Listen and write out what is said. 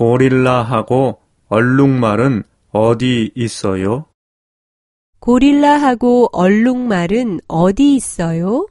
고릴라하고 얼룩말은 어디 있어요? 고릴라하고 얼룩말은 어디 있어요?